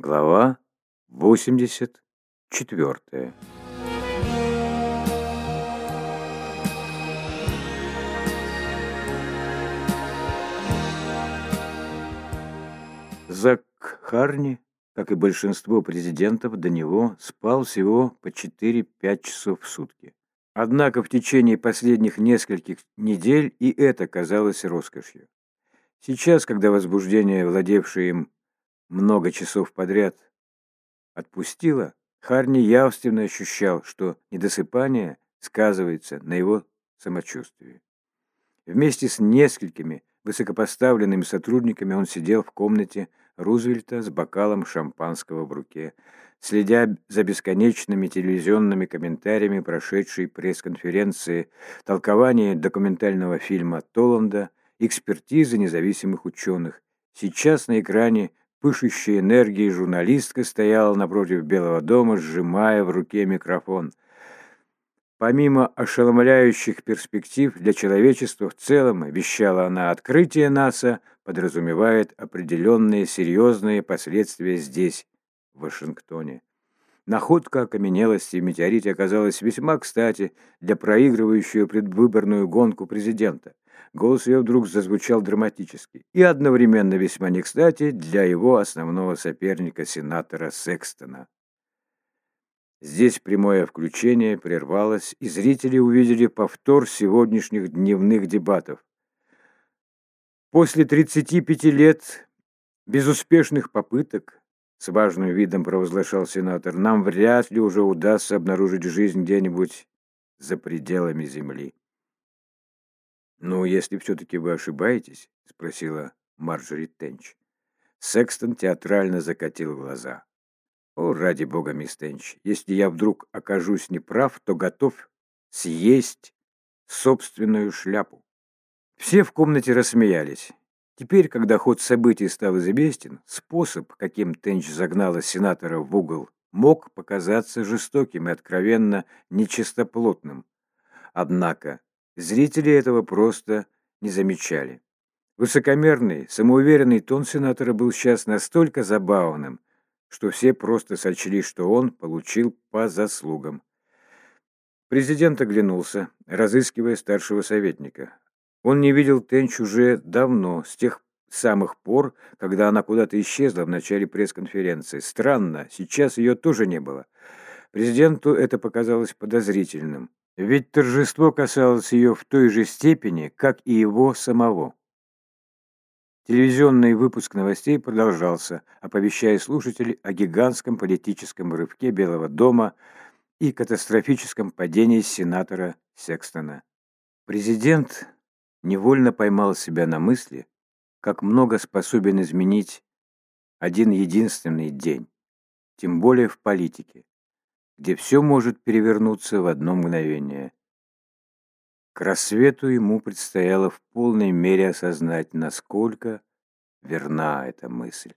Глава 84 Зак Харни, как и большинство президентов до него, спал всего по 4-5 часов в сутки. Однако в течение последних нескольких недель и это казалось роскошью. Сейчас, когда возбуждение, владевшее им много часов подряд отпустило, Харни явственно ощущал, что недосыпание сказывается на его самочувствии. Вместе с несколькими высокопоставленными сотрудниками он сидел в комнате Рузвельта с бокалом шампанского в руке, следя за бесконечными телевизионными комментариями прошедшей пресс-конференции, толкования документального фильма Толланда, экспертизы независимых ученых. Сейчас на экране пышущая энергией журналистка стояла напротив Белого дома, сжимая в руке микрофон. Помимо ошеломляющих перспектив для человечества в целом, вещала она, открытие НАСА подразумевает определенные серьезные последствия здесь, в Вашингтоне. Находка окаменелости в метеорите оказалась весьма кстати для проигрывающего предвыборную гонку президента. Голос ее вдруг зазвучал драматически и одновременно весьма не кстати для его основного соперника, сенатора Секстона. Здесь прямое включение прервалось, и зрители увидели повтор сегодняшних дневных дебатов. После 35 лет безуспешных попыток, с важным видом провозглашал сенатор, нам вряд ли уже удастся обнаружить жизнь где-нибудь за пределами Земли. «Ну, если все-таки вы ошибаетесь?» — спросила Марджори Тенч. Секстон театрально закатил глаза. «О, ради бога, мисс Тенч, если я вдруг окажусь неправ, то готов съесть собственную шляпу». Все в комнате рассмеялись. Теперь, когда ход событий стал известен, способ, каким Тенч загнала сенатора в угол, мог показаться жестоким и откровенно нечистоплотным. Однако Зрители этого просто не замечали. Высокомерный, самоуверенный тон сенатора был сейчас настолько забавным, что все просто сочли, что он получил по заслугам. Президент оглянулся, разыскивая старшего советника. Он не видел Тенч уже давно, с тех самых пор, когда она куда-то исчезла в начале пресс-конференции. Странно, сейчас ее тоже не было. Президенту это показалось подозрительным. Ведь торжество касалось ее в той же степени, как и его самого. Телевизионный выпуск новостей продолжался, оповещая слушателей о гигантском политическом рывке Белого дома и катастрофическом падении сенатора Секстона. Президент невольно поймал себя на мысли, как много способен изменить один единственный день, тем более в политике где все может перевернуться в одно мгновение. К рассвету ему предстояло в полной мере осознать, насколько верна эта мысль.